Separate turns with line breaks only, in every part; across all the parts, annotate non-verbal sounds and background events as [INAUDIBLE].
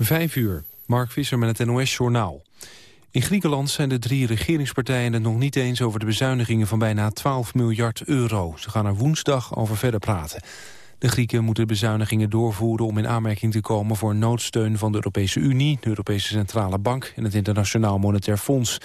Vijf uur, Mark Visser met het NOS-journaal. In Griekenland zijn de drie regeringspartijen het nog niet eens over de bezuinigingen van bijna 12 miljard euro. Ze gaan er woensdag over verder praten. De Grieken moeten bezuinigingen doorvoeren om in aanmerking te komen voor noodsteun van de Europese Unie, de Europese Centrale Bank en het Internationaal Monetair Fonds.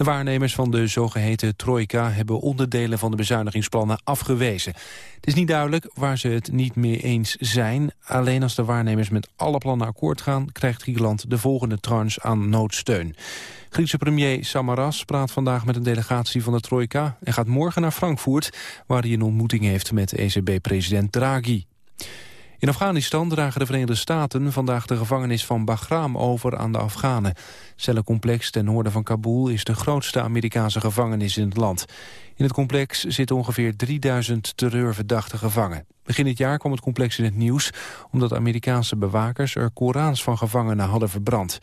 De waarnemers van de zogeheten trojka hebben onderdelen van de bezuinigingsplannen afgewezen. Het is niet duidelijk waar ze het niet mee eens zijn. Alleen als de waarnemers met alle plannen akkoord gaan, krijgt Griekenland de volgende tranche aan noodsteun. Griekse premier Samaras praat vandaag met een delegatie van de Trojka... en gaat morgen naar Frankfurt, waar hij een ontmoeting heeft met ECB-president Draghi. In Afghanistan dragen de Verenigde Staten vandaag de gevangenis van Bagram over aan de Afghanen. cellencomplex ten noorden van Kabul is de grootste Amerikaanse gevangenis in het land. In het complex zitten ongeveer 3000 terreurverdachten gevangen. Begin dit jaar kwam het complex in het nieuws omdat Amerikaanse bewakers er Korans van gevangenen hadden verbrand.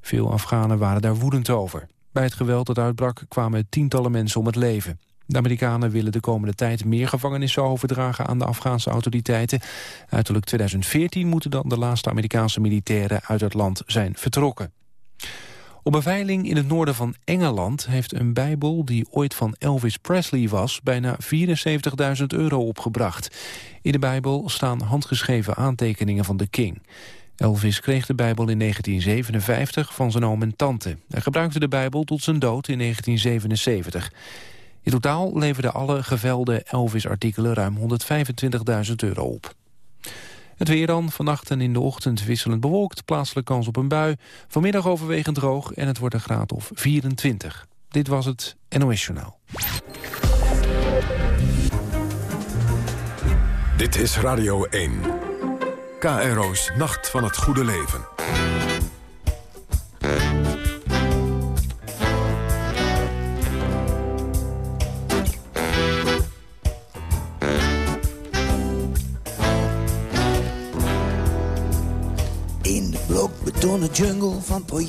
Veel Afghanen waren daar woedend over. Bij het geweld dat uitbrak kwamen tientallen mensen om het leven. De Amerikanen willen de komende tijd meer gevangenissen overdragen aan de Afghaanse autoriteiten. Uiterlijk 2014 moeten dan de laatste Amerikaanse militairen uit het land zijn vertrokken. Op een veiling in het noorden van Engeland heeft een bijbel die ooit van Elvis Presley was bijna 74.000 euro opgebracht. In de bijbel staan handgeschreven aantekeningen van de king. Elvis kreeg de Bijbel in 1957 van zijn oom en tante. Hij gebruikte de Bijbel tot zijn dood in 1977. In totaal leverden alle gevelde Elvis-artikelen ruim 125.000 euro op. Het weer dan, vannacht en in de ochtend wisselend bewolkt, plaatselijk kans op een bui. Vanmiddag overwegend droog en het wordt een graad of 24. Dit was het NOS Journaal.
Dit is Radio 1. KRO's Nacht van het Goede Leven.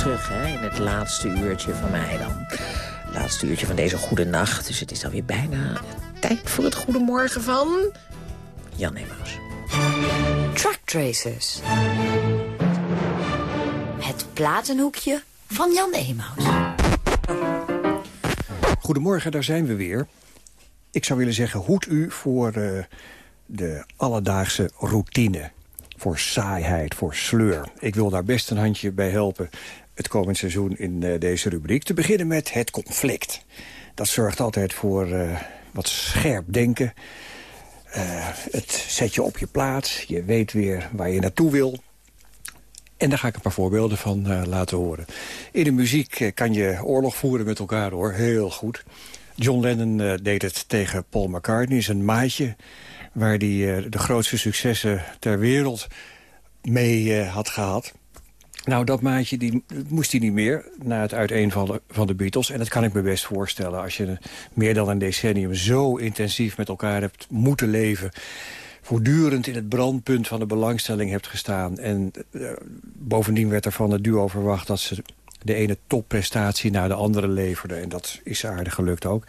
Terug hè, in het laatste uurtje van mij dan. Het laatste uurtje van deze goede nacht. Dus het is alweer bijna tijd voor het goedemorgen van... Jan Emaus.
Track Tracers. Het platenhoekje van Jan Emaus.
Goedemorgen, daar zijn we weer. Ik zou willen zeggen, hoed u voor eh, de alledaagse routine. Voor saaiheid, voor sleur. Ik wil daar best een handje bij helpen het komend seizoen in eh, deze rubriek. Te beginnen met het conflict. Dat zorgt altijd voor eh, wat scherp denken. Eh, het zet je op je plaats. Je weet weer waar je naartoe wil. En daar ga ik een paar voorbeelden van laten horen. In de muziek kan je oorlog voeren met elkaar, hoor. Heel goed. John Lennon deed het tegen Paul McCartney, zijn maatje... waar hij eh, de grootste successen ter wereld mee eh, had gehad. Nou, dat maatje die, moest hij niet meer na het uiteenvallen van de Beatles. En dat kan ik me best voorstellen. Als je meer dan een decennium zo intensief met elkaar hebt moeten leven... voortdurend in het brandpunt van de belangstelling hebt gestaan... en eh, bovendien werd er van het duo verwacht dat ze de ene topprestatie naar de andere leverden. En dat is aardig gelukt ook.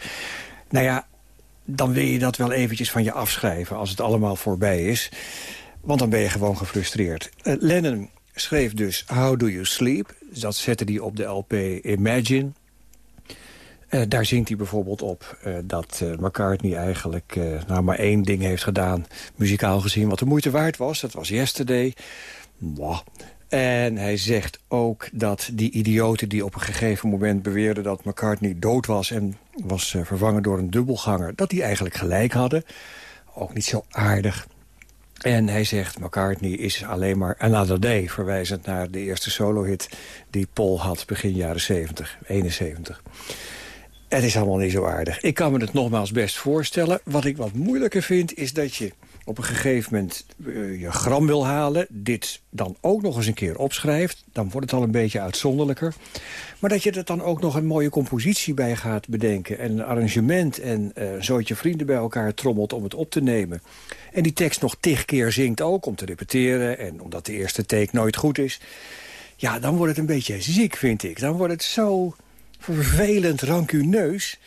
Nou ja, dan wil je dat wel eventjes van je afschrijven als het allemaal voorbij is. Want dan ben je gewoon gefrustreerd. Eh, Lennon schreef dus How Do You Sleep. Dat zette hij op de LP Imagine. Uh, daar zingt hij bijvoorbeeld op uh, dat McCartney eigenlijk nou maar één ding heeft gedaan... muzikaal gezien wat de moeite waard was. Dat was Yesterday. En hij zegt ook dat die idioten die op een gegeven moment beweerden... dat McCartney dood was en was vervangen door een dubbelganger... dat die eigenlijk gelijk hadden. Ook niet zo aardig. En hij zegt, McCartney is alleen maar Another Day... verwijzend naar de eerste solo-hit die Paul had begin jaren 70, 71. Het is allemaal niet zo aardig. Ik kan me het nogmaals best voorstellen. Wat ik wat moeilijker vind, is dat je op een gegeven moment uh, je gram wil halen... dit dan ook nog eens een keer opschrijft. Dan wordt het al een beetje uitzonderlijker. Maar dat je er dan ook nog een mooie compositie bij gaat bedenken... en een arrangement en uh, een zootje vrienden bij elkaar trommelt om het op te nemen. En die tekst nog tig keer zingt ook om te repeteren... en omdat de eerste take nooit goed is. Ja, dan wordt het een beetje ziek, vind ik. Dan wordt het zo vervelend rancuneus.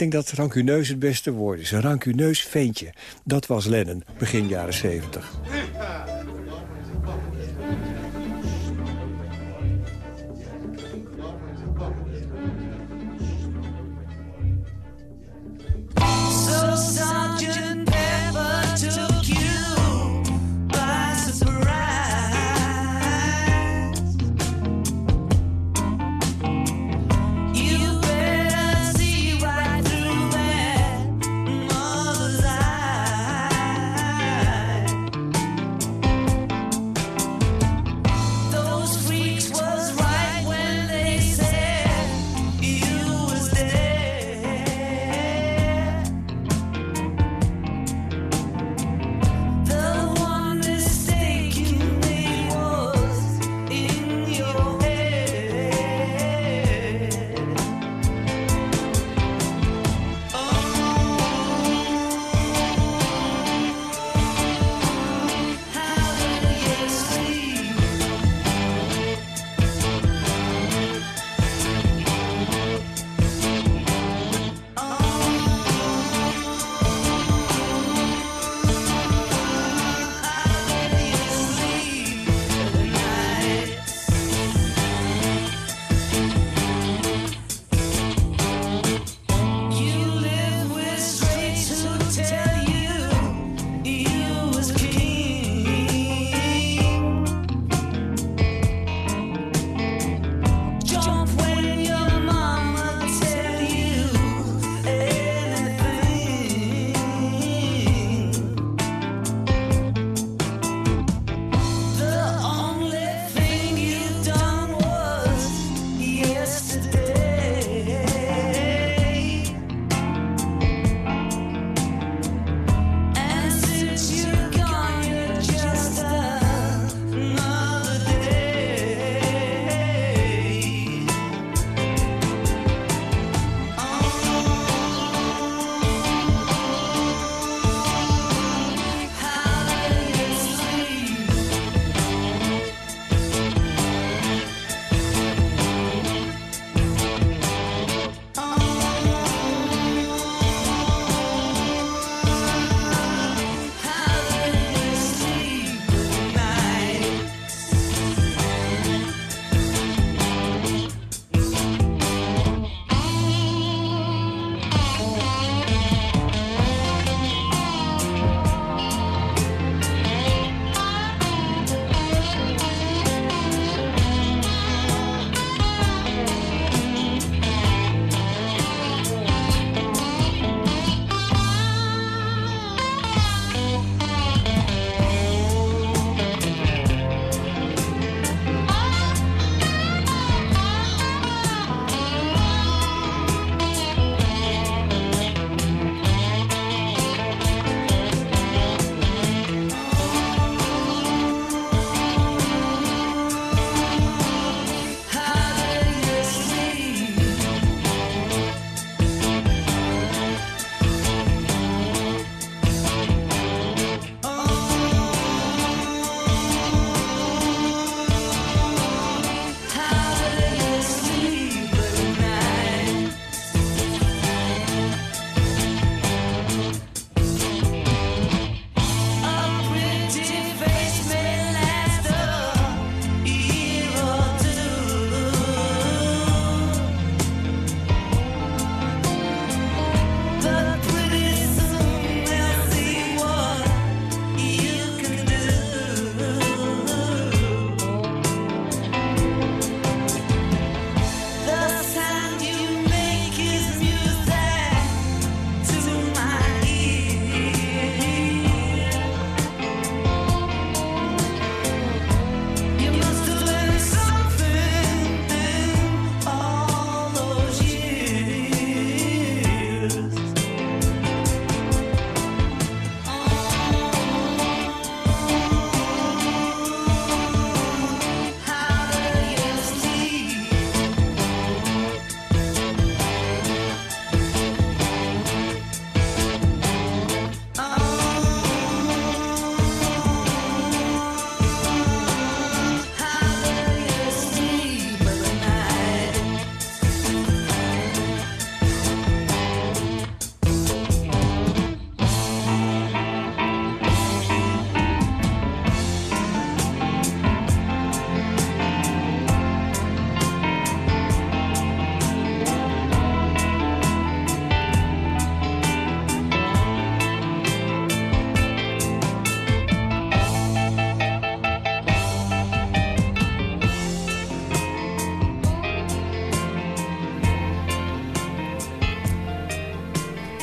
Denk dat rancuneus het beste woord is. Een rancuneus ventje. Dat was Lennon, begin jaren 70.
So Sergeant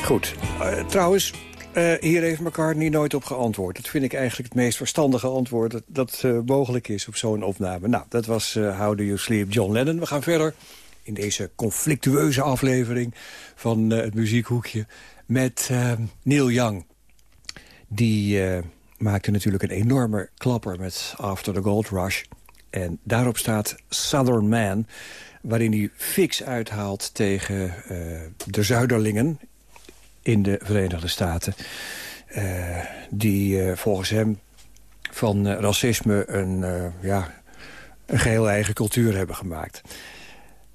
Goed. Eh, trouwens, eh, hier heeft McCartney nooit op geantwoord. Dat vind ik eigenlijk het meest verstandige antwoord... dat, dat eh, mogelijk is op zo'n opname. Nou, dat was How Do You Sleep, John Lennon. We gaan verder in deze conflictueuze aflevering van het muziekhoekje... met eh, Neil Young. Die maakte natuurlijk een enorme klapper met After the Gold Rush. En daarop staat Southern Man... waarin hij fix uithaalt tegen de Zuiderlingen in de Verenigde Staten. eh, die eh, volgens hem van eh, racisme een, ja, een geheel eigen cultuur hebben gemaakt.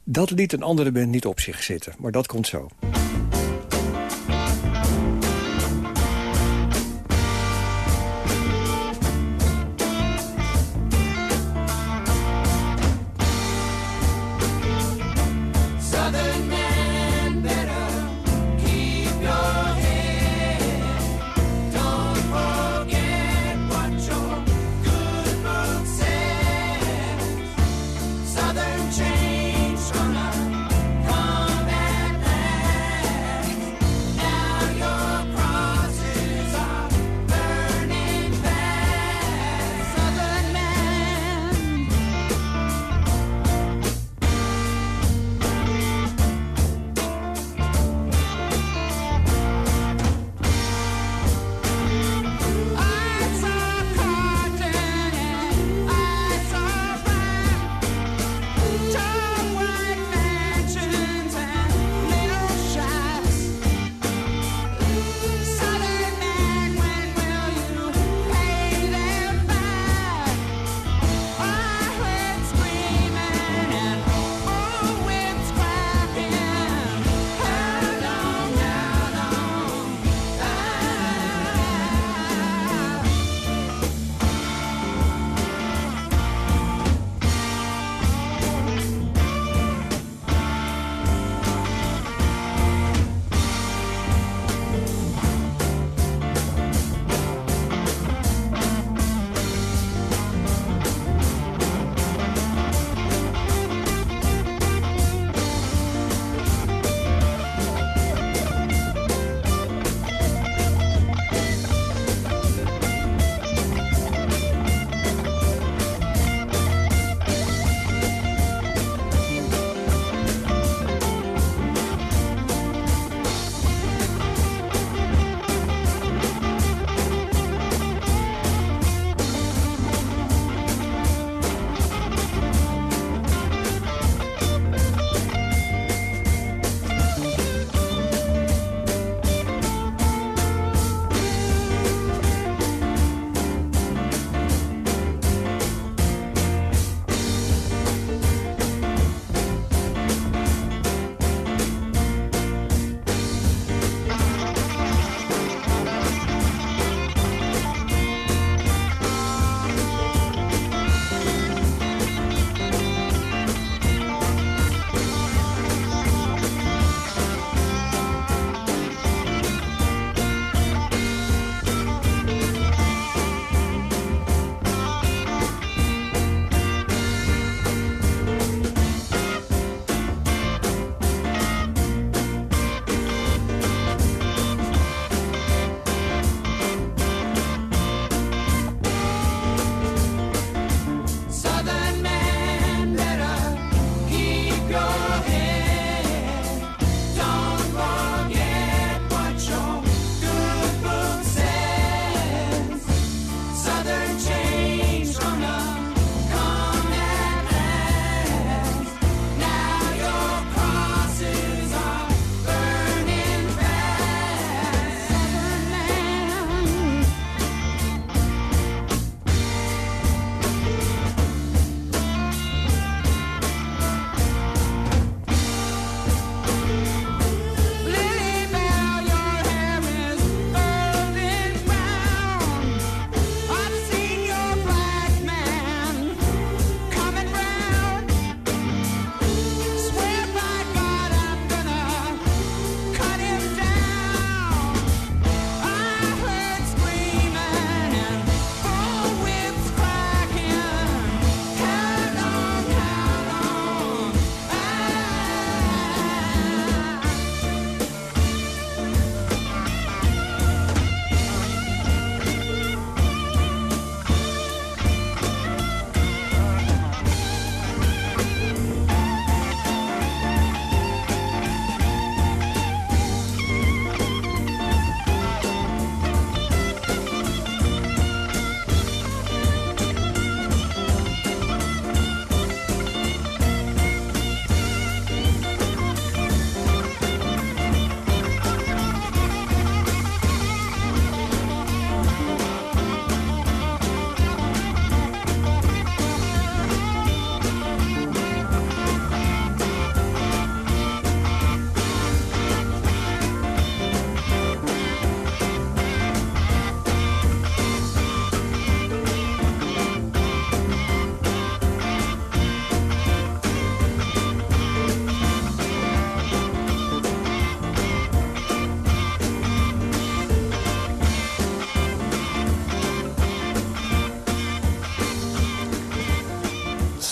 Dat liet een andere band niet op zich zitten, maar dat komt zo.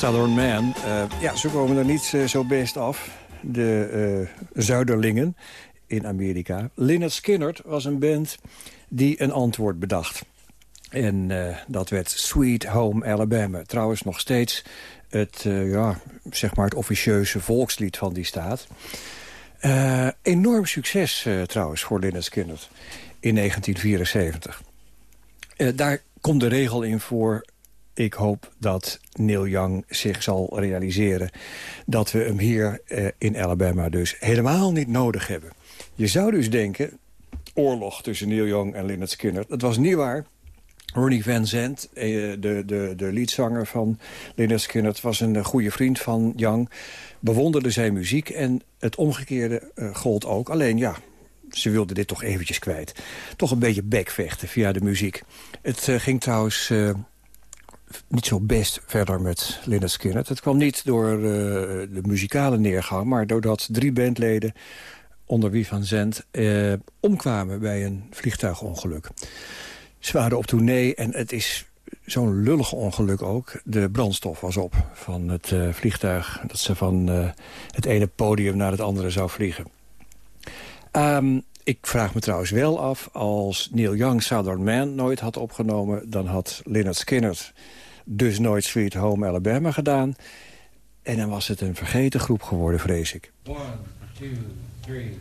Southern Man.
Eh, ja, ze komen er niet eh, zo best af. De eh, Zuiderlingen in Amerika. Lynyrd Skynyrd was een band die een antwoord bedacht. En dat werd Sweet Home Alabama. Trouwens nog steeds het, ja, zeg maar het officieuze volkslied van die staat. Enorm succes trouwens voor Lynyrd Skynyrd in 1974. Eh, daar komt de regel in voor... ik hoop dat Neil Young zich zal realiseren... dat we hem hier eh, in Alabama dus helemaal niet nodig hebben. Je zou dus denken, oorlog tussen Neil Young en Lynyrd Skynyrd. Dat was niet waar. Ronnie Van Zandt, eh, de, de, de leadzanger van Lynyrd Skynyrd... was een eh, goede vriend van Young, bewonderde zijn muziek... en het omgekeerde gold ook. Alleen ja, ze wilden dit toch eventjes kwijt. Toch een beetje bekvechten via de muziek. Het ging trouwens niet zo best verder met Lynyrd Skynyrd. Het kwam niet door eh, de muzikale neergang... maar doordat drie bandleden, onder wie Van Zandt... eh, omkwamen bij een vliegtuigongeluk. Ze waren op tournee en het is zo'n lullig ongeluk ook. De brandstof was op van het eh, vliegtuig... dat ze van het ene podium naar het andere zou vliegen. Ehm, ik vraag me trouwens wel af, als Neil Young Southern Man nooit had opgenomen... dan had Lynyrd Skynyrd dus nooit Sweet Home Alabama gedaan. En dan was het een vergeten groep geworden, vrees ik.
One, two, three.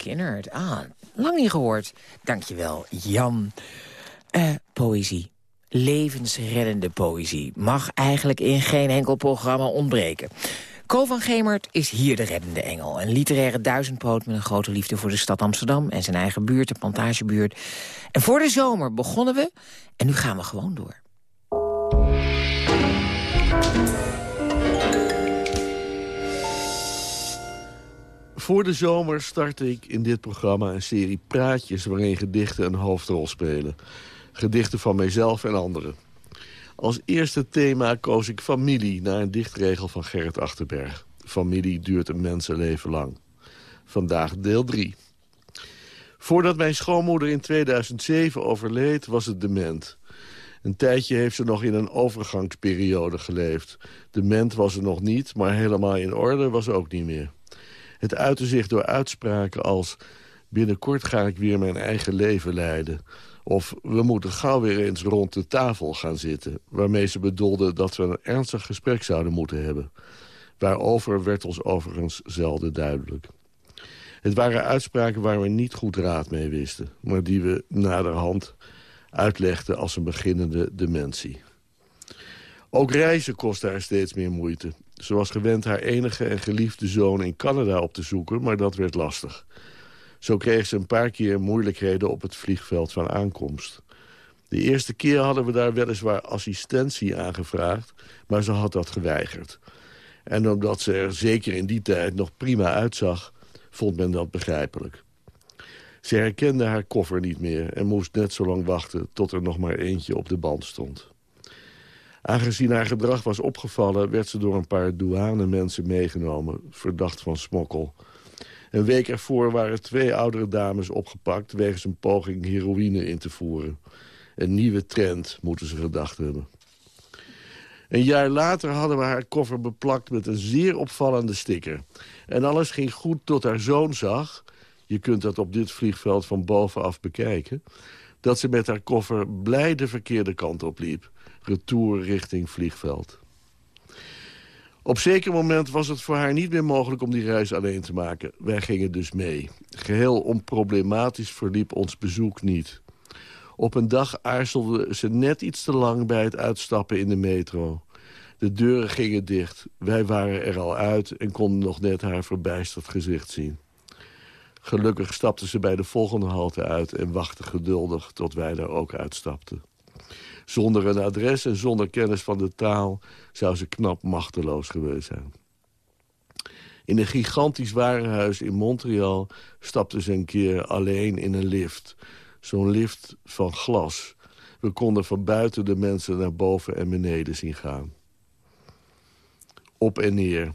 Skinner. Ah, lang niet gehoord. Dankjewel, Jan. Eh, poëzie. Levensreddende poëzie. Mag eigenlijk in geen enkel programma ontbreken. Co van Gemert is hier de reddende engel. Een literaire duizendpoot met een grote liefde voor de stad Amsterdam... en zijn eigen buurt, de plantagebuurt. En voor de zomer begonnen we en nu gaan we gewoon door.
Voor de zomer start ik in dit programma een serie praatjes... waarin gedichten een hoofdrol spelen. Gedichten van mijzelf en anderen. Als eerste thema koos ik familie... naar een dichtregel van Gerrit Achterberg. Familie duurt een mensenleven lang. Vandaag deel 3. Voordat mijn schoonmoeder in 2007 overleed, was het dement. Een tijdje heeft ze nog in een overgangsperiode geleefd. Dement was ze nog niet, maar helemaal in orde was ze ook niet meer. Het uitte zich door uitspraken als... binnenkort ga ik weer mijn eigen leven leiden. Of we moeten gauw weer eens rond de tafel gaan zitten. Waarmee ze bedoelde dat we een ernstig gesprek zouden moeten hebben. Waarover werd ons overigens zelden duidelijk. Het waren uitspraken waar we niet goed raad mee wisten. Maar die we naderhand uitlegden als een beginnende dementie. Ook reizen kostte haar steeds meer moeite. Ze was gewend haar enige en geliefde zoon in Canada op te zoeken, maar dat werd lastig. Zo kreeg ze een paar keer moeilijkheden op het vliegveld van aankomst. De eerste keer hadden we daar weliswaar assistentie aangevraagd... maar ze had dat geweigerd. En omdat ze er zeker in die tijd nog prima uitzag... vond men dat begrijpelijk. Ze herkende haar koffer niet meer en moest net zo lang wachten... tot er nog maar eentje op de band stond. Aangezien haar gedrag was opgevallen... werd ze door een paar douanemensen meegenomen, verdacht van smokkel. Een week ervoor waren twee oudere dames opgepakt... wegens een poging heroïne in te voeren. Een nieuwe trend, moeten ze gedacht hebben. Een jaar later hadden we haar koffer beplakt met een zeer opvallende sticker. En alles ging goed tot haar zoon zag... je kunt dat op dit vliegveld van bovenaf bekijken... dat ze met haar koffer blij de verkeerde kant op liep. Retour richting vliegveld. Op zeker moment was het voor haar niet meer mogelijk om die reis alleen te maken. Wij gingen dus mee. Geheel onproblematisch verliep ons bezoek niet. Op een dag aarzelde ze net iets te lang bij het uitstappen in de metro. De deuren gingen dicht. Wij waren er al uit en konden nog net haar verbijsterd gezicht zien. Gelukkig stapte ze bij de volgende halte uit... en wachtte geduldig tot wij daar ook uitstapten. Zonder een adres en zonder kennis van de taal zou ze knap machteloos geweest zijn. In een gigantisch warenhuis in Montreal stapte ze een keer alleen in een lift. Zo'n lift van glas. We konden van buiten de mensen naar boven en beneden zien gaan. Op en neer.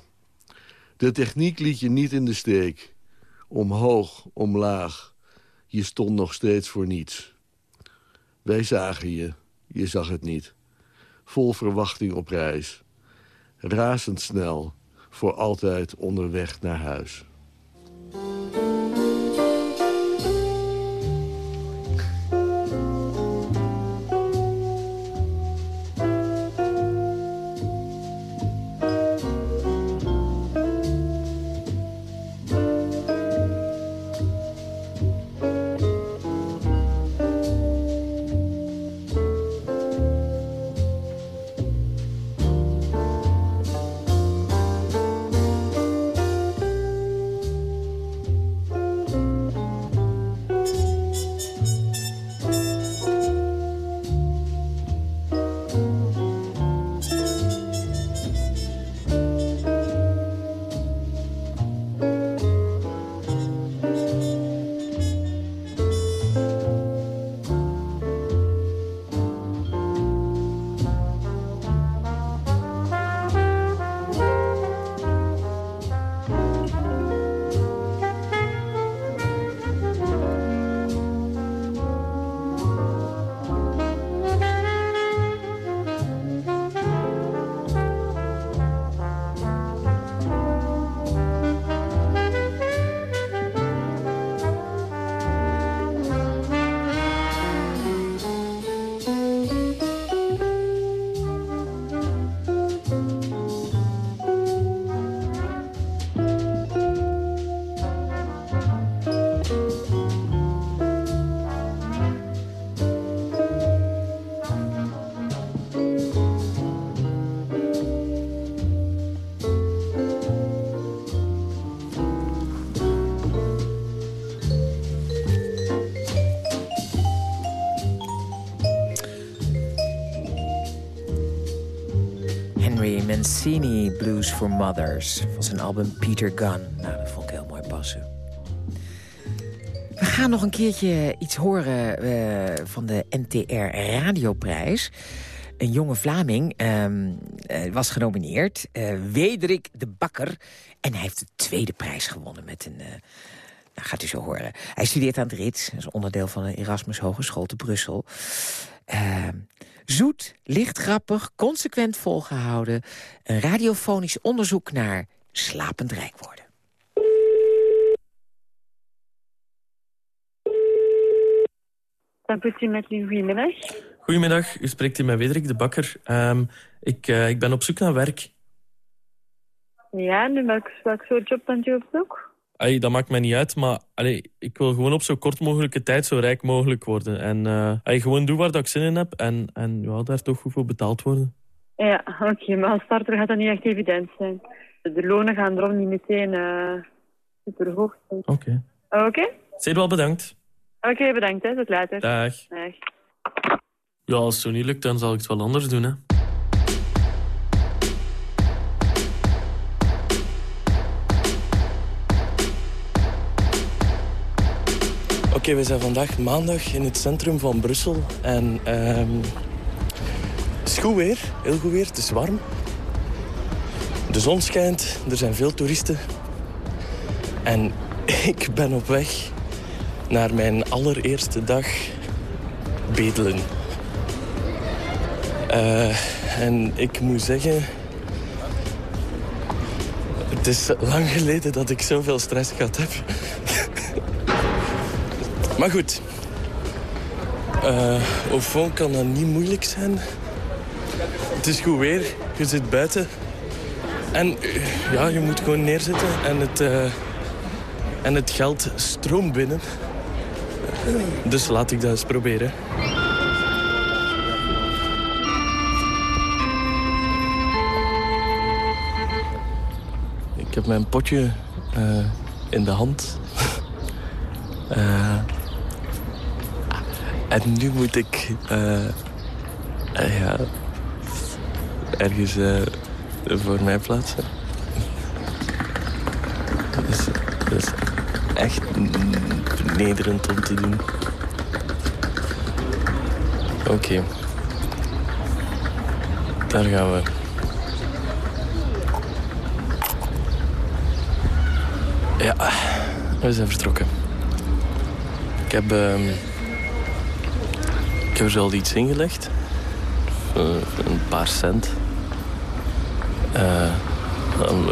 De techniek liet je niet in de steek. Omhoog, omlaag. Je stond nog steeds voor niets. Wij zagen je. Je zag het niet. Vol verwachting op reis. Razendsnel. Voor altijd onderweg naar huis.
Mancini, Blues for Mothers. Van zijn album Peter Gunn. Nou, dat vond ik heel mooi passen. We gaan nog een keertje iets horen eh, van de NTR Radioprijs. Een jonge Vlaming ehm, eh, was genomineerd. eh Wederik de Bakker. En hij heeft de tweede prijs gewonnen met een... nou, gaat u zo horen. Hij studeert aan het RITS. Is onderdeel van de Erasmus Hogeschool te Brussel. Zoet, licht grappig, consequent volgehouden. Een radiofonisch onderzoek naar slapend rijk worden.
Dan u met goedemiddag.
Goedemiddag, u spreekt hier met Wederik de Bakker. Ehm, ik, eh, ik ben op zoek naar werk.
Ja, nu welk, welk soort job bent u op zoek?
Ai, dat maakt mij niet uit, maar allee, ik wil gewoon op zo kort mogelijke tijd zo rijk mogelijk worden. En allee, gewoon doen waar dat ik zin in heb en, en ja, daar toch goed voor betaald worden.
Ja, oké, maar als starter gaat dat niet echt evident zijn. De lonen gaan erom niet meteen eh super hoog zijn.
Oké.
Oké?
Zeer wel bedankt.
Oké, bedankt. Hè. Tot later.
Dag.
Dag.
Ja, als het zo niet lukt, dan zal ik het wel anders doen, hè. Oké, we zijn vandaag maandag in het centrum van Brussel. En ehm het is goed weer, heel goed weer. Het is warm. De zon schijnt, er zijn veel toeristen. En [LAUGHS] ik ben op weg naar mijn allereerste dag bedelen. Eh, en ik moet zeggen... Het is lang geleden dat ik zoveel stress gehad heb. [LAUGHS] maar goed. Eh au fond kan dat niet moeilijk zijn. Het is goed weer, je zit buiten. En eh, ja, je moet gewoon neerzitten en het, eh, en het geld stroomt binnen. Dus laat ik dat eens proberen. Ik heb mijn potje eh, in de hand. [LAUGHS] En nu moet ik eh, eh, ja, ergens eh, voor mij plaatsen. Dat is, echt vernederend om te doen. Oké. Daar gaan we. Ja, we zijn vertrokken. Ik heb, ehm, ik heb er al iets ingelegd. Eh, een paar cent. Eh,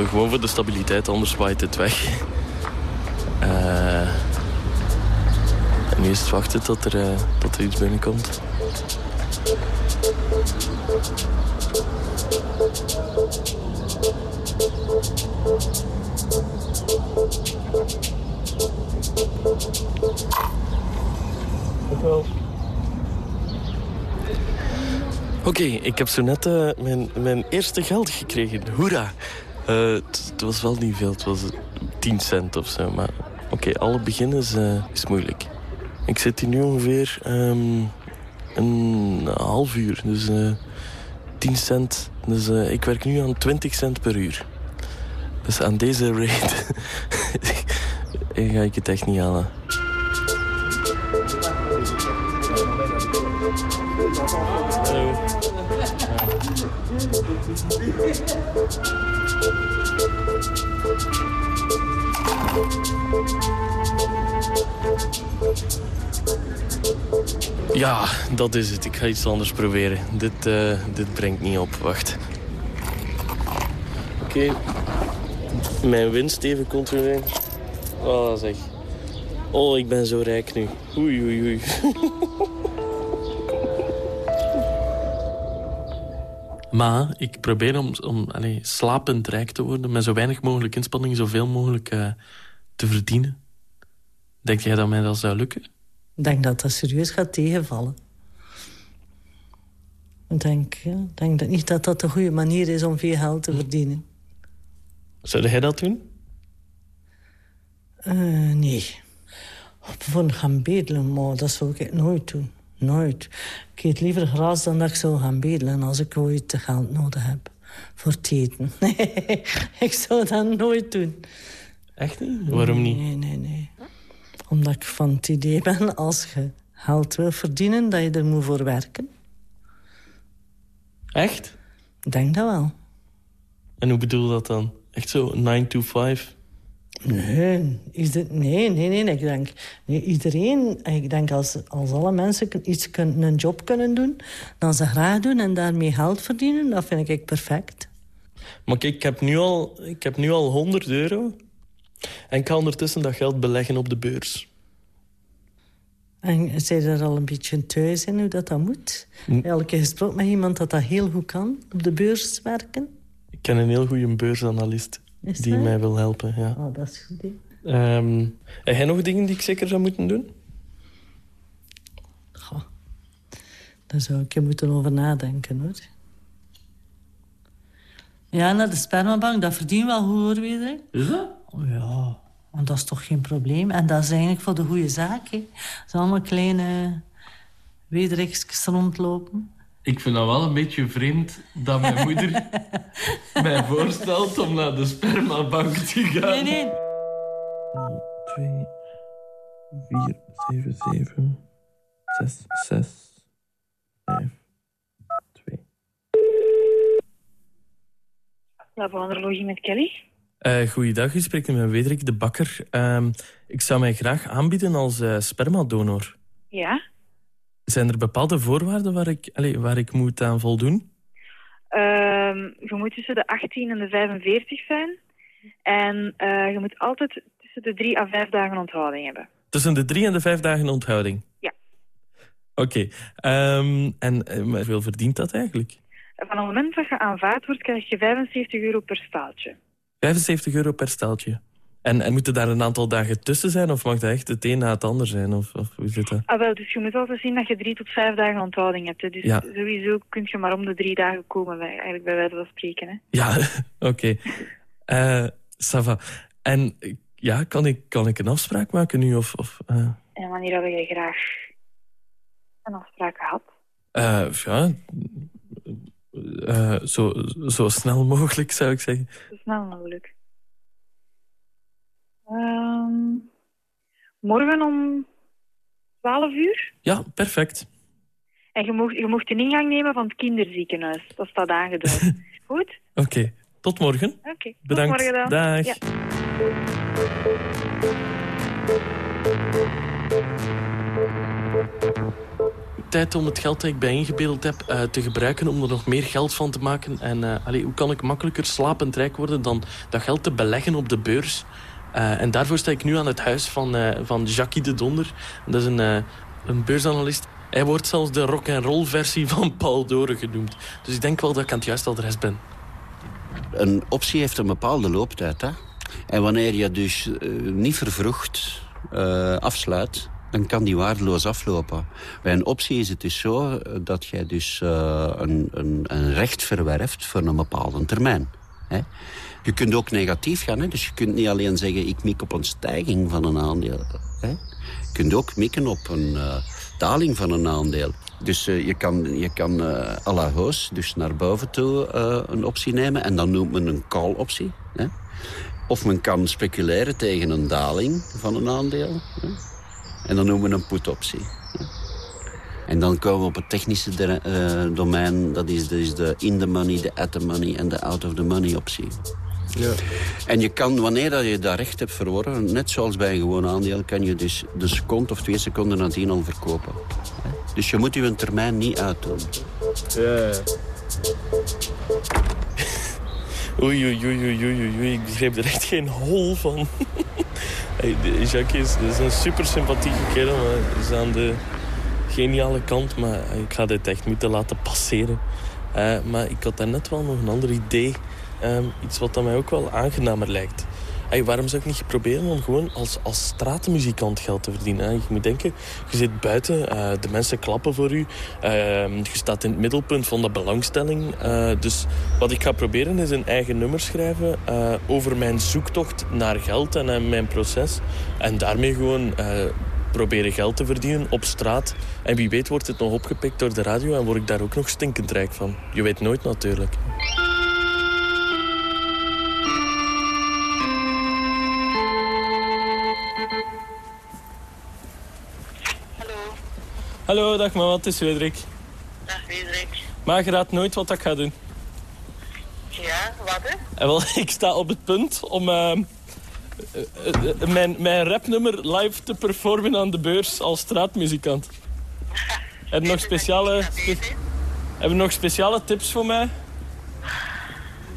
gewoon voor de stabiliteit, anders waait het weg. Eh, en het wachten tot er, tot er iets binnenkomt. Oké, ik heb zo net eh, mijn, mijn eerste geld gekregen. Hoera! Eh, het, was wel niet veel, het was 10 cent of zo. Maar oké, alle begin is, eh, is moeilijk. Ik zit hier nu ongeveer ehm, een half uur. Dus eh 10 cent. Dus ik werk nu aan 20 cent per uur. Dus aan deze rate [LAUGHS] ga ik het echt niet halen. Ja, dat is het. Ik ga iets anders proberen. Dit, eh, dit brengt niet op. Wacht. Oké. Mijn winst even controleren. Oh, zeg. Oh, ik ben zo rijk nu. Oei, oei, oei. [LAUGHS] Maar ik probeer om, om allez, slapend rijk te worden... met zo weinig mogelijk inspanning zoveel mogelijk eh, te verdienen. Denk jij dat mij dat zou lukken?
Ik denk dat dat serieus gaat tegenvallen. Ik denk, ja, ik denk dat niet dat dat de goede manier is om veel geld te verdienen.
Zou jij dat doen?
Eh, nee. Voor gaan bedelen, maar dat zou ik nooit doen. Nooit. Ik eet liever gras dan dat ik zou gaan bedelen als ik ooit te geld nodig heb. voor het eten. [LAUGHS] Nee, ik zou dat nooit doen.
Echt niet? Waarom niet?
Nee, nee, nee. Omdat ik van het idee ben, als je geld wil verdienen, dat je er moet voor werken.
Echt?
Ik denk dat wel.
En hoe bedoel je dat dan? Echt zo 9 to 5?
Nee, ieder, nee, nee, nee. Ik denk, nee, iedereen, ik denk als, als alle mensen iets kunnen, een job kunnen doen, dan ze graag doen en daarmee geld verdienen, dat vind ik perfect.
Maar kijk, ik heb nu al, ik heb nu al 100 euro. En ik ga ondertussen dat geld beleggen op de beurs.
En zij er al een beetje thuis in hoe dat, dat moet?
Hm.
Elke keer gesproken met iemand dat dat heel goed kan, op de beurs werken.
Ik ken een heel goede beursanalist
Is
die
dat?
mij wil helpen. Ja.
Oh, dat is goed, hè.
Ehm, heb jij nog dingen die ik zeker zou moeten doen?
Daar zou ik je moeten over nadenken, hoor. Ja, naar de spermabank, dat verdient wel goed, hoor, weet.
Is dat?
Oh, ja, want dat is toch geen probleem. En dat is eigenlijk voor de goede zaak, hè. Het zijn allemaal kleine wederikjes rondlopen.
Ik vind dat wel een beetje vreemd dat mijn moeder [LAUGHS] mij voorstelt om naar de spermabank te gaan.
Nee, nee.
2, 4, 7, 7, 6, 6, 5.
Lavanderologie met Kelly.
Uh, goeiedag, u spreekt met Wederik de Bakker. Ehm, ik zou mij graag aanbieden als eh, spermadonor.
Ja.
Zijn er bepaalde voorwaarden waar ik, allez, waar ik moet aan voldoen?
Ehm, je moet tussen de 18 en de 45 zijn. En eh, je moet altijd tussen de drie à vijf dagen onthouding hebben.
Tussen de drie en de vijf dagen onthouding?
Ja.
Oké. Ehm, en eh, hoeveel verdient dat eigenlijk?
En van het moment dat je aanvaard wordt, krijg je 75 euro per staaltje.
75 euro per staaltje. En, en moeten daar een aantal dagen tussen zijn? Of mag dat echt het een na het ander zijn? Of, of hoe zit dat?
Ah, wel, dus je moet altijd zien dat je drie tot vijf dagen onthouding hebt. Hè. Dus
Ja.
sowieso kun je maar om de drie dagen komen, bij- eigenlijk bij wijze van spreken. Hè.
Ja, [LAUGHS] oké. Eh ça va. En eh, ja, kan ik, kan ik een afspraak maken nu? Of, of, eh,
En wanneer had je graag een afspraak gehad?
eh, ja, eh, zo, zo snel mogelijk zou ik zeggen.
Zo snel mogelijk. Ehm, morgen om 12 uur.
Ja, perfect.
En je mocht, je mocht een ingang nemen van het kinderziekenhuis. Dat staat aangeduid. [LAUGHS] Goed?
Oké, tot morgen.
Oké. tot
Bedankt.
morgen dan.
Dag.
Ja.
Tijd om het geld dat ik bijeengebeeld heb eh, te gebruiken om er nog meer geld van te maken. En eh, allee, hoe kan ik makkelijker slapend rijk worden dan dat geld te beleggen op de beurs? Eh, en daarvoor sta ik nu aan het huis van, eh, van Jackie de Donder. Dat is een, eh, een beursanalist. Hij wordt zelfs de rock-and-roll versie van Paul Doren genoemd. Dus ik denk wel dat ik aan het juiste adres ben.
Een optie heeft een bepaalde looptijd. Hè? En wanneer je dus niet vervroegd afsluit, dan kan die waardeloos aflopen. Bij een optie is het dus zo dat jij dus een, een, een recht verwerft voor een bepaalde termijn. Hè? Je kunt ook negatief gaan. Hè? Dus je kunt niet alleen zeggen, ik mik op een stijging van een aandeel. Hè? Je kunt ook mikken op een eh, daling van een aandeel. Dus eh, je kan, je kan eh à la dus naar boven toe een optie nemen. En dan noemt men een call-optie. Of men kan speculeren tegen een daling van een aandeel. Hè? En dan noemen we een put-optie. En dan komen we op het technische de- eh, domein. Dat is dus de in the money, de at the money en de out of the money optie.
Ja.
En je kan, wanneer dat je dat recht hebt verworven, net zoals bij een gewoon aandeel, kan je dus de seconde of twee seconden nadien al verkopen. Hè? Dus je moet je termijn niet uitdoen.
Ja. [LAUGHS]
Oei, oei, oei, oei, oei, oei. Ik begreep er echt geen hol van. [LAUGHS] hey, Jacques is, is een super sympathieke kerel. maar Hij is aan de geniale kant, maar ik ga dit echt moeten laten passeren. Eh, maar ik had daarnet wel nog een ander idee. Ehm, iets wat aan mij ook wel aangenamer lijkt. Hey, waarom zou ik niet proberen om gewoon als, als stratenmuzikant geld te verdienen? Je moet denken, je zit buiten, eh, de mensen klappen voor u. ehm, je staat in het middelpunt van de belangstelling. eh, dus wat ik ga proberen is een eigen nummer schrijven over mijn zoektocht naar geld en mijn proces. En daarmee gewoon proberen geld te verdienen op straat. En wie weet wordt het nog opgepikt door de radio en word ik daar ook nog stinkend rijk van. Je weet nooit natuurlijk.
Hallo. Hallo, dag mama, het is Wederik.
Dag Wederik.
Maar je raadt nooit wat ik ga doen.
Ja, wat hè?
Eh, wel, [LAUGHS] ik sta op het punt om... Ehm, mijn, mijn rapnummer live te performen aan de beurs als straatmuzikant. Heb je nog speciale, spe- heb je nog speciale tips voor mij?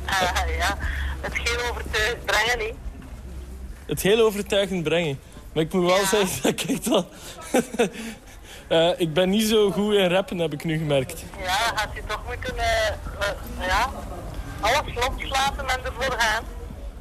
Ah, ja, het geen overtuigd brengen niet.
Het heel overtuigend brengen. Maar ik moet wel zeggen dat ik. [LAUGHS] Eh, ik ben niet zo goed in rappen, heb ik nu gemerkt.
Ja, had je toch moeten, eh, eh, ja, alles loslaten en ervoor gaan.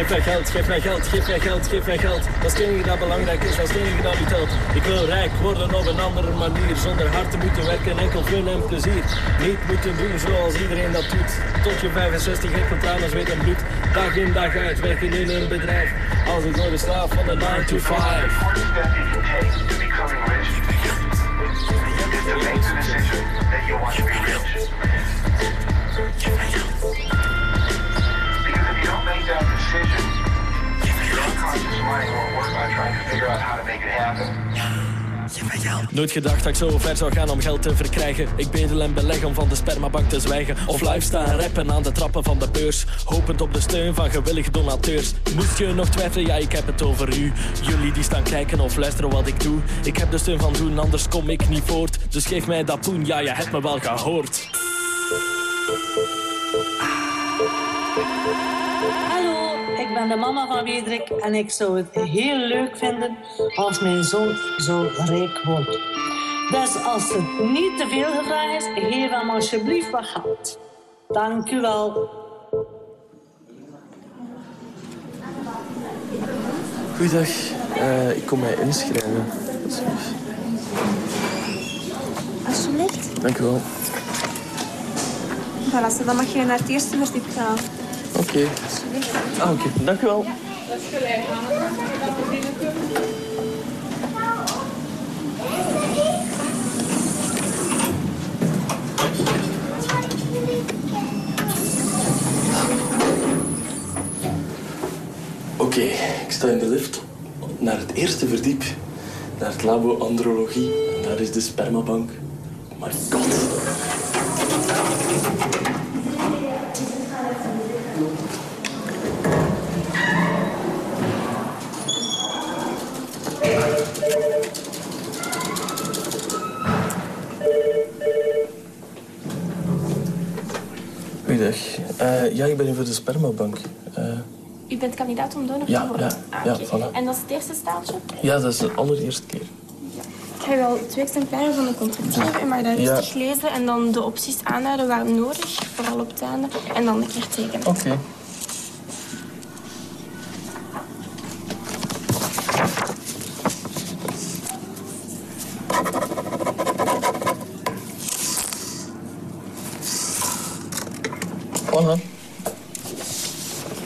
Geef mij geld, geef mij geld, geef mij geld, geef mij geld. Dat is het enige dat belangrijk is, dat is het enige dat niet telt. Ik wil rijk worden op een andere manier. Zonder hard te moeten werken, enkel fun en plezier. Niet moeten doen zoals iedereen dat doet. Tot je 65 enkel tranen, zweet en bloed. Dag in dag uit, werken in een bedrijf. Als word de slaaf van de 9 to 5. Nooit gedacht dat ik zo ver zou gaan om geld te verkrijgen. Ik bedel en beleg om van de spermabank te zwijgen. Of live staan rappen aan de trappen van de beurs. Hopend op de steun van gewillige donateurs. Moest je nog twijfelen, ja ik heb het over u. Jullie die staan kijken of luisteren wat ik doe. Ik heb de steun van doen, anders kom ik niet voort. Dus geef mij dat poen, ja je hebt me wel gehoord.
Ik ben de mama van Wederik en ik zou het heel leuk vinden als mijn zoon zo rijk wordt. Dus als het niet te veel gevraagd is, geef hem alsjeblieft wat geld. Dank u wel.
Goeiedag, Eh, ik kom mij inschrijven.
Alsjeblieft.
Dank u wel.
Voilà, dan mag je naar het eerste verdiep gaan.
Oké. Ah, oké. Dank u wel. Oké, ik sta in de lift naar het eerste verdiep, naar het labo andrologie. En daar is de spermabank. Oh my god. Eh, ja, ik ben hier voor de spermabank. Eh,
U bent kandidaat om donor
Ja,
te worden?
ja,
Ah,
ja, voilà.
En dat is het eerste staaltje?
ja, dat is de allereerste keer.
Ik ga al twee exemplaren van de contract geven. Mag dat
Ja.
rustig lezen en dan de opties aanduiden waar nodig, vooral op het einde. En dan een keer tekenen.
Oké.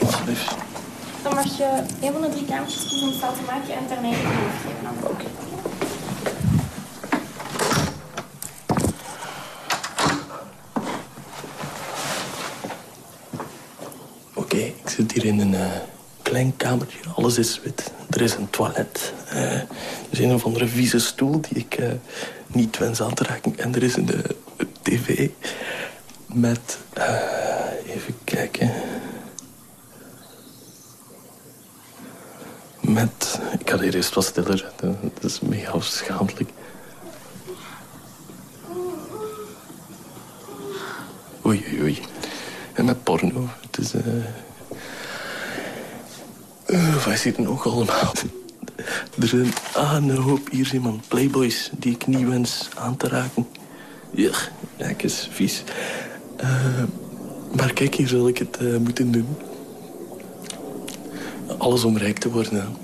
Alsjeblieft.
Dan mag je een van de drie kaartjes kiezen om het te maken en geloof geven. Oké.
Ik zit hier in een eh, klein kamertje. Alles is wit. Er is een toilet. Eh, er is een of andere vieze stoel die ik eh, niet wens aan te raken. En er is een tv met... eh, even kijken... Met... Eerst wat stiller. Het is mega schaamtelijk. Oei, oei, oei. En met porno. Het is... wat is hier nog allemaal? Er zijn ah, een hoop hier zijn playboys die ik niet wens aan te raken. Ja, eens, vies. Eh, maar kijk, hier zal ik het eh, moeten doen. Alles om rijk te worden.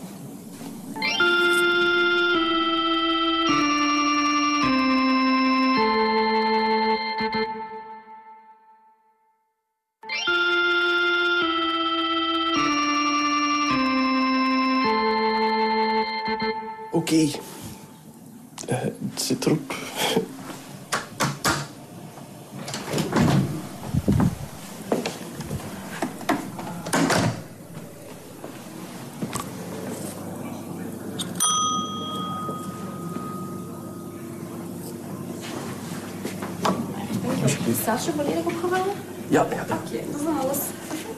Is het tasje volledig opgevouwen?
Ja, ja.
Oké, dat is dan alles.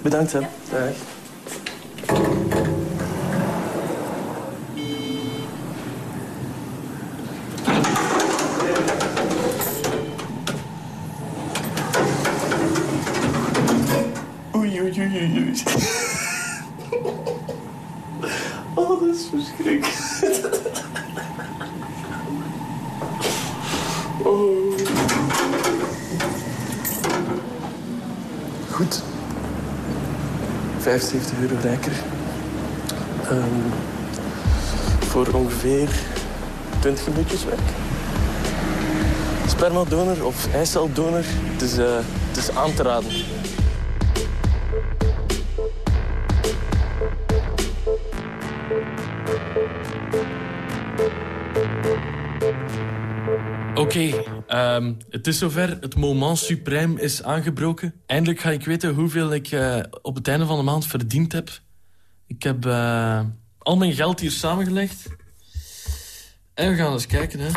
Bedankt, hè. Dag. Oei, oei, oei, oei, oei. Oh, dat is verschrikkelijk. Oh. Goed. 75 euro rijker. Ehm, voor ongeveer 20 minuutjes werk. Spermadonor of eiceldonor, het is, eh, het is aan te raden. Oké, ehm, het is zover. Het moment suprême is aangebroken. Eindelijk ga ik weten hoeveel ik eh, op het einde van de maand verdiend heb. Ik heb eh, al mijn geld hier samengelegd. En we gaan eens kijken, hè.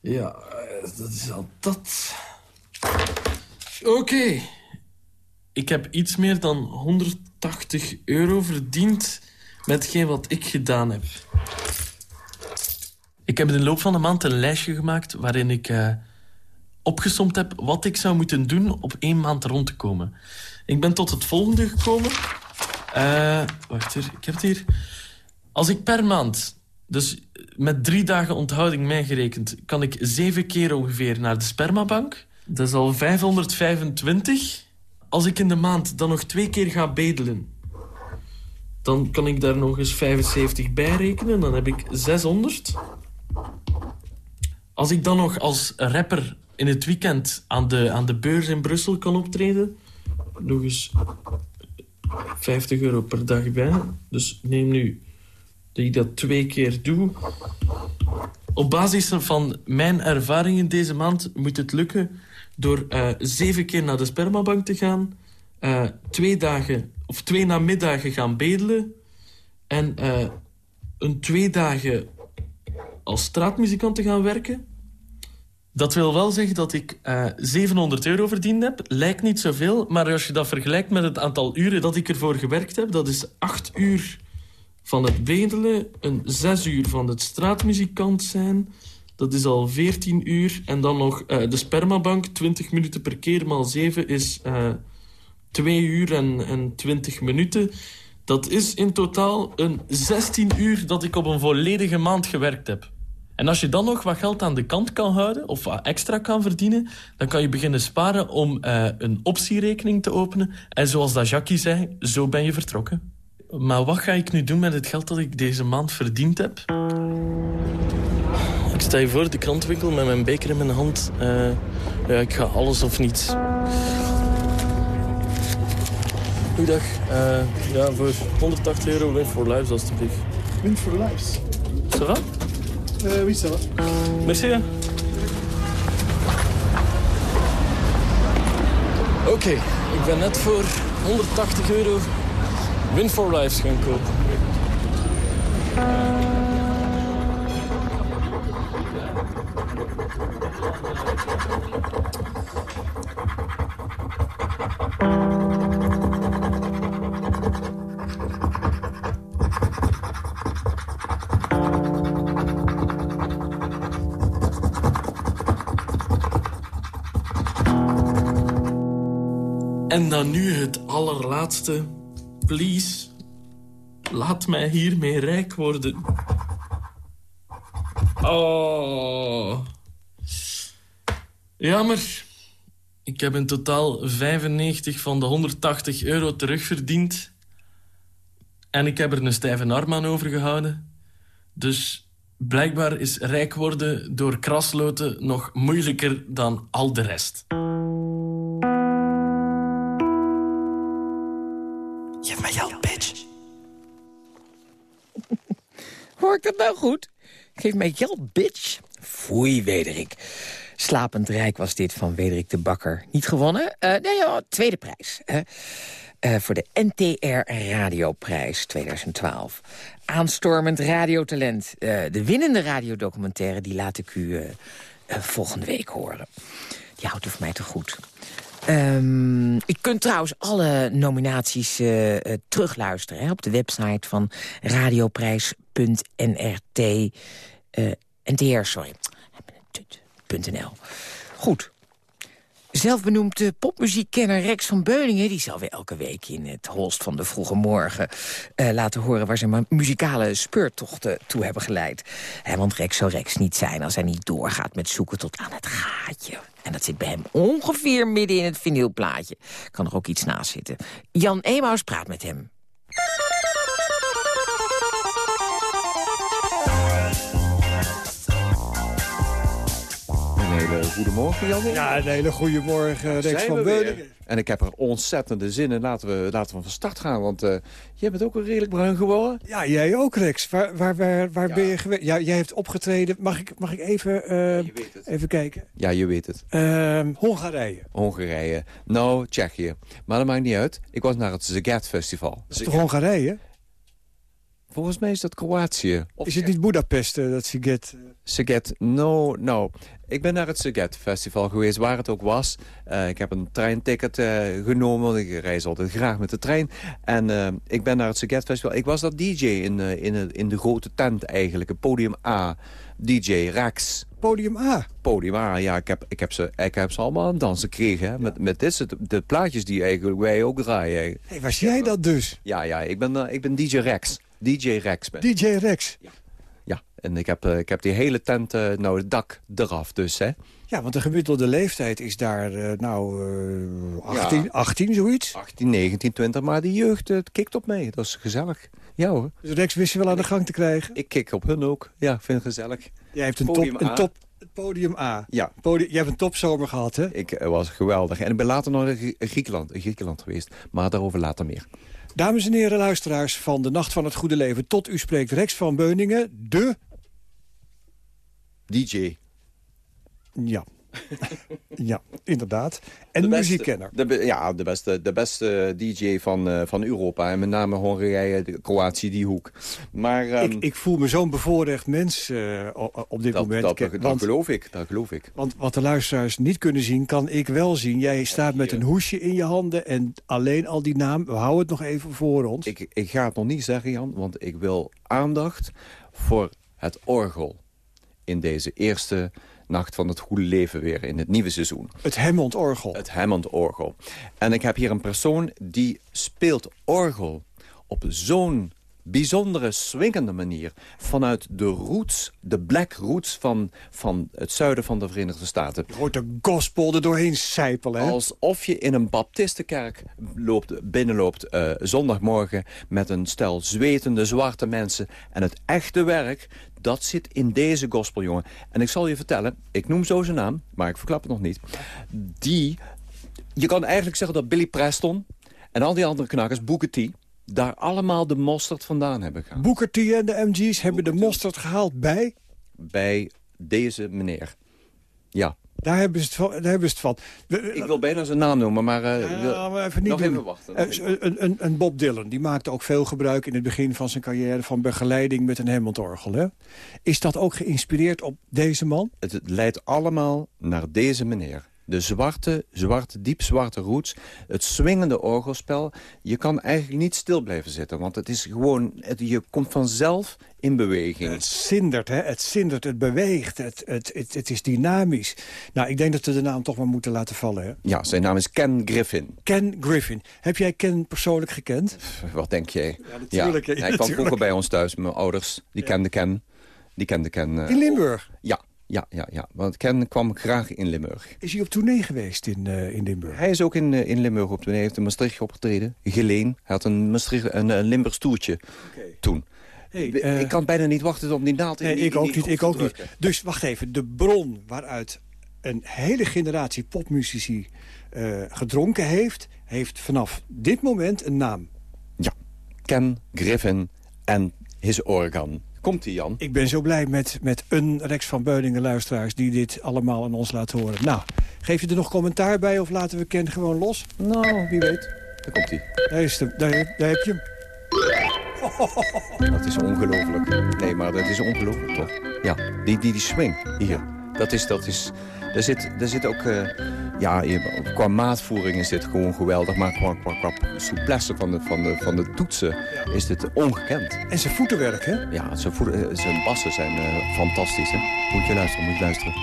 Ja, eh, dat is al dat. Oké. Ik heb iets meer dan 180 euro verdiend met hetgeen wat ik gedaan heb. Ik heb in de loop van de maand een lijstje gemaakt waarin ik eh, opgesomd heb wat ik zou moeten doen op één maand rond te komen. Ik ben tot het volgende gekomen. Eh, wacht hier, ik heb het hier. Als ik per maand, dus met drie dagen onthouding meegerekend, kan ik zeven keer ongeveer naar de spermabank. Dat is al 525. Als ik in de maand dan nog twee keer ga bedelen, dan kan ik daar nog eens 75 bij rekenen. Dan heb ik 600. Als ik dan nog als rapper in het weekend aan de, aan de beurs in Brussel kan optreden, nog eens 50 euro per dag bij. Dus neem nu dat ik dat twee keer doe. Op basis van mijn ervaringen deze maand moet het lukken door eh, zeven keer naar de spermabank te gaan, eh, twee dagen of twee namiddagen gaan bedelen en eh, een twee dagen als straatmuzikant te gaan werken. Dat wil wel zeggen dat ik eh 700 euro verdiend heb. Lijkt niet zoveel, maar als je dat vergelijkt met het aantal uren dat ik ervoor gewerkt heb... dat is 8 uur van het bedelen, een 6 uur van het straatmuzikant zijn... dat is al 14 uur. En dan nog eh, de spermabank, 20 minuten per keer maal 7 is eh 2 uur en, en 20 minuten. Dat is in totaal een 16 uur dat ik op een volledige maand gewerkt heb. En als je dan nog wat geld aan de kant kan houden of wat extra kan verdienen, dan kan je beginnen sparen om eh, een optierekening te openen. En zoals dat Jackie zei, zo ben je vertrokken. Maar wat ga ik nu doen met het geld dat ik deze maand verdiend heb? Ik sta hier voor de krantwinkel met mijn beker in mijn hand. Eh, ja, ik ga alles of niets. Goeiedag. Eh ja, voor 180 euro win for lives, alstublieft.
Win for lives.
Va?
Euh, oui, ça va.
Merci. hè. Oké, ik ben net voor 180 euro Win for Lives gaan kopen. En dan nu het allerlaatste. Please, laat mij hiermee rijk worden. Oh. Jammer. Ik heb in totaal 95 van de 180 euro terugverdiend. En ik heb er een stijve arm aan overgehouden. Dus blijkbaar is rijk worden door krasloten nog moeilijker dan al de rest.
Hoor ik dat nou goed? Geef mij geld, bitch. Foei, Wederik. Slapend Rijk was dit van Wederik de Bakker. Niet gewonnen? Eh, nee, ja, tweede prijs. Eh, voor de NTR Radioprijs 2012. Aanstormend radiotalent. Eh, de winnende radiodocumentaire, die laat ik u volgende week horen. Die houdt u voor mij te goed. Ehm u kunt trouwens alle nominaties terugluisteren... Hè, op de website van radioprijs.nrt... eh, NTR, sorry. .nl. Goed. Zelfbenoemde popmuziekkenner Rex van Beuningen... die zal weer elke week in het holst van de vroege morgen... eh, laten horen waar zijn muzikale speurtochten toe hebben geleid. Hè, want Rex zou Rex niet zijn als hij niet doorgaat met zoeken tot aan het gaatje. En dat zit bij hem ongeveer midden in het vinylplaatje. Kan er ook iets naast zitten. Jan Emaus praat met hem.
Een hele goede morgen, Jan.
Ja, een hele goede morgen, Rex van. Beuningen.
En ik heb er ontzettende zin in. Laten we, laten we van start gaan, want eh, jij bent ook wel redelijk bruin geworden.
Ja, jij ook, Rex. Waar, waar, waar, waar ben je geweest? Ja, jij hebt opgetreden. Mag ik, mag ik even, eh, even kijken?
Ja, je weet het.
Ehm, Hongarije.
Hongarije. Nou, Tsjechië. Maar dat maakt niet uit. Ik was naar het Zagat Festival.
Dat is toch Hongarije?
Volgens mij is dat Kroatië.
Is het niet Budapest, eh, dat Siget?
Siget, no, no. Ik ben naar het Siget Festival geweest, waar het ook was. Eh, ik heb een treinticket eh, genomen, want ik reis altijd graag met de trein. En eh, ik ben naar het Siget Festival. Ik was dat DJ in, in, in de grote tent eigenlijk, podium A. DJ Rex.
Podium A?
Podium A, ja. Ik heb, ik heb, ze, ik heb ze allemaal aan het dansen gekregen. Hè, met, met dit de plaatjes die eigenlijk wij ook draaien.
Hey, was jij dat dus?
Ja, ja. Ik ben, ik ben DJ Rex. DJ Rex ben.
DJ Rex.
Ja, en ik heb, eh, ik heb die hele tent, eh, nou het dak eraf dus, hè.
Ja, want de gemiddelde leeftijd is daar, eh, nou, eh 18, 18, zoiets.
18, 19, 20, maar die jeugd, het kikt op mij. Dat is gezellig. Ja hoor.
Dus Rex wist je wel aan de gang te krijgen?
Ik kik op hun ook. Ja, ik vind het gezellig.
Jij hebt een
Podium
top, een
A.
top, het podium A.
Ja.
Podium, jij hebt een topzomer gehad, hè?
Ik was geweldig. En ik ben later nog in Grie- Griekenland, in Griekenland geweest. Maar daarover later meer.
Dames en heren luisteraars van de Nacht van het Goede Leven... tot u spreekt Rex van Beuningen, de...
DJ.
Ja. [LAUGHS] ja, inderdaad. En muziekkenner.
De, ja, de beste, de beste DJ van, eh, van Europa. En met name Hongarije, de- Kroatië, die hoek. Maar ehm,
Ik, ik voel me zo'n bevoorrecht mens eh, op dit
dat,
moment.
dat,
Kijk,
dat
want,
geloof ik. Dat geloof ik.
want wat de luisteraars niet kunnen zien, kan ik wel zien. Jij staat met een hoesje in je handen en alleen al die naam... we houden het nog even voor ons.
Ik, ik ga het nog niet zeggen, Jan, want ik wil aandacht voor het orgel. In deze eerste nacht van het goede leven weer, in het nieuwe seizoen.
Het Hammond-orgel.
Het Hammond-orgel. En ik heb hier een persoon die speelt orgel op zo'n bijzondere, swingende manier... vanuit de roots, de black roots van, van het zuiden van de Verenigde Staten.
Je hoort de gospel er doorheen sijpelen, hè?
Alsof je in een baptistenkerk loopt, binnenloopt eh, zondagmorgen... met een stel zwetende zwarte mensen. En het echte werk, dat zit in deze gospel, jongen. En ik zal je vertellen, ik noem zo zijn naam, maar ik verklap het nog niet. Die, je kan eigenlijk zeggen dat Billy Preston en al die andere knakkers, Booker T... daar allemaal de mosterd vandaan hebben gehaald.
Booker T en de MG's hebben de mosterd gehaald bij...
Bij deze meneer. Ja.
Daar hebben ze het van. Daar hebben ze het van.
Ik wil bijna zijn naam noemen, maar... eh, wil-
Ja, maar even niet
nog
doen.
even wachten. nog
Eh, Een, een, een Bob Dylan, die maakte ook veel gebruik in het begin van zijn carrière... van begeleiding met een Hammond-orgel. hè? Is dat ook geïnspireerd op deze man?
Het leidt allemaal naar deze meneer. De zwarte, zwarte, diepzwarte roots. Het swingende orgelspel. Je kan eigenlijk niet stil blijven zitten. Want het is gewoon... Het, je komt vanzelf in beweging.
Het zindert, hè? het zindert, het beweegt, het, het, het, het is dynamisch. Nou, ik denk dat we de naam toch maar moeten laten vallen. Hè?
Ja, zijn naam is Ken Griffin.
Ken Griffin. Heb jij Ken persoonlijk gekend?
Wat denk jij?
natuurlijk,
Ja,
ja,
hij kwam
natuurlijk.
vroeger bij ons thuis. Mijn ouders, die kenden Ken. Die kenden Ken. eh,
In Limburg.
Ja, ja, ja, ja. Want Ken kwam graag in Limburg.
Is hij op tournee geweest in, eh, in Limburg?
Hij is ook in, eh, in Limburg op tournee. Hij heeft in Maastricht opgetreden. Geleen. Hij had een, Maastricht, een, een Limburgs toertje toen.
Hey,
ik
eh,
kan bijna niet wachten om die naald in
Nee,
die-
ik
in
ook
die
niet, ik ook niet. Dus wacht even, de bron waaruit een hele generatie popmuzici gedronken heeft... heeft vanaf dit moment een naam.
Ken Griffin en his organ. Komt-ie, Jan.
Ik ben zo blij met, met een Rex van Beuningen luisteraars... die dit allemaal aan ons laat horen. Nou, geef je er nog commentaar bij of laten we Ken gewoon los?
Nou, wie weet. Daar komt-ie.
Daar, is de, daar, daar heb je hem.
Dat is ongelooflijk. Nee, maar dat is ongelooflijk, toch? Ja, die, die, die swing hier. Dat is... Dat is er zit, er zit ook... eh, ja, qua maatvoering is dit gewoon geweldig. Maar qua, qua, qua souplesse van de, van, de, van de toetsen is dit ongekend.
En zijn voetenwerk, hè?
Ja, zijn, voeten, eh, zijn bassen zijn eh, fantastisch, hè? Moet je luisteren, moet je luisteren.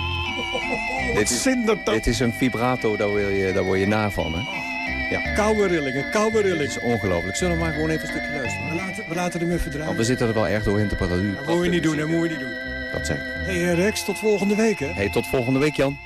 dit, is, dit is een vibrato, daar word je, daar word je na van, hè? Ja.
Koude rillingen, koude
Het
rillingen.
is ongelooflijk. Zullen we maar gewoon even een stukje luisteren?
We laten, we laten hem even
Want
draaien.
we zitten er wel erg doorheen te praten.
Dat moet je niet doen, dat moet je niet doen.
Dat zeg ik.
Hé hey, Rex, tot volgende week, hè?
Hey, tot volgende week, Jan.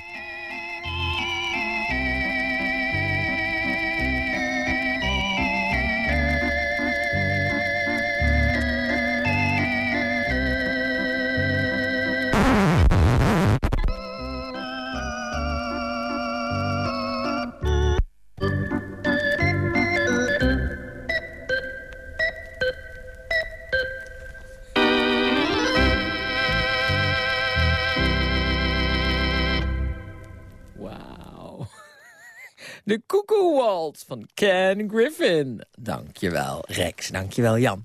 Van Ken Griffin. Dankjewel, Rex. Dankjewel, Jan.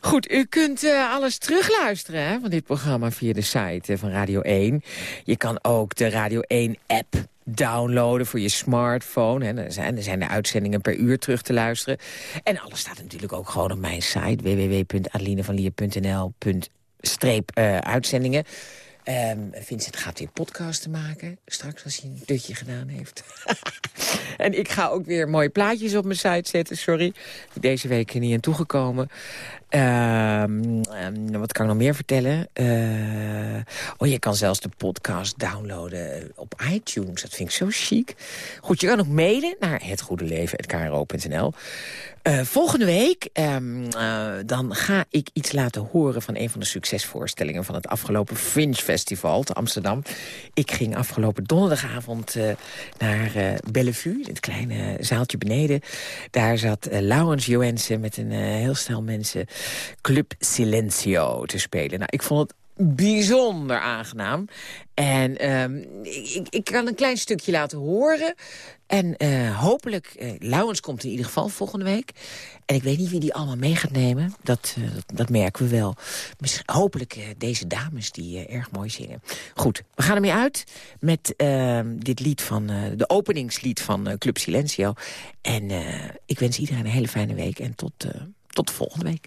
Goed, u kunt eh, alles terugluisteren hè, van dit programma via de site eh, van Radio 1. Je kan ook de Radio 1-app downloaden voor je smartphone. Hè. Er, zijn, er zijn de uitzendingen per uur terug te luisteren. En alles staat natuurlijk ook gewoon op mijn site... www.adelinevanlier.nl eh, uitzendingen. Ehm, Vincent gaat weer podcasten maken. Straks als hij een dutje gedaan heeft. [LAUGHS] en ik ga ook weer mooie plaatjes op mijn site zetten. Sorry, deze week niet aan toegekomen. Ehm, wat kan ik nog meer vertellen? Eh, oh, je kan zelfs de podcast downloaden op iTunes. Dat vind ik zo chic. Goed, je kan ook mailen naar hetgoedeleven.kro.nl. Eh, volgende week ehm, eh, dan ga ik iets laten horen... van een van de succesvoorstellingen van het afgelopen Fringe Festival te Amsterdam. Ik ging afgelopen donderdagavond eh, naar Bellevue, het kleine zaaltje beneden. Daar zat Laurens Joensen met een heel stel mensen Club Silencio te spelen. Nou, ik vond het bijzonder aangenaam. En ehm, ik, ik- kan een klein stukje laten horen. En eh, hopelijk, eh Laurens komt in ieder geval volgende week. En ik weet niet wie die allemaal mee gaat nemen. Dat, eh, dat, merken we wel. Hopelijk deze dames die erg mooi zingen. Goed, we gaan ermee uit met ehm, dit lied van, de openingslied van Club Silencio. En ik wens iedereen een hele fijne week. En tot, tot de volgende week.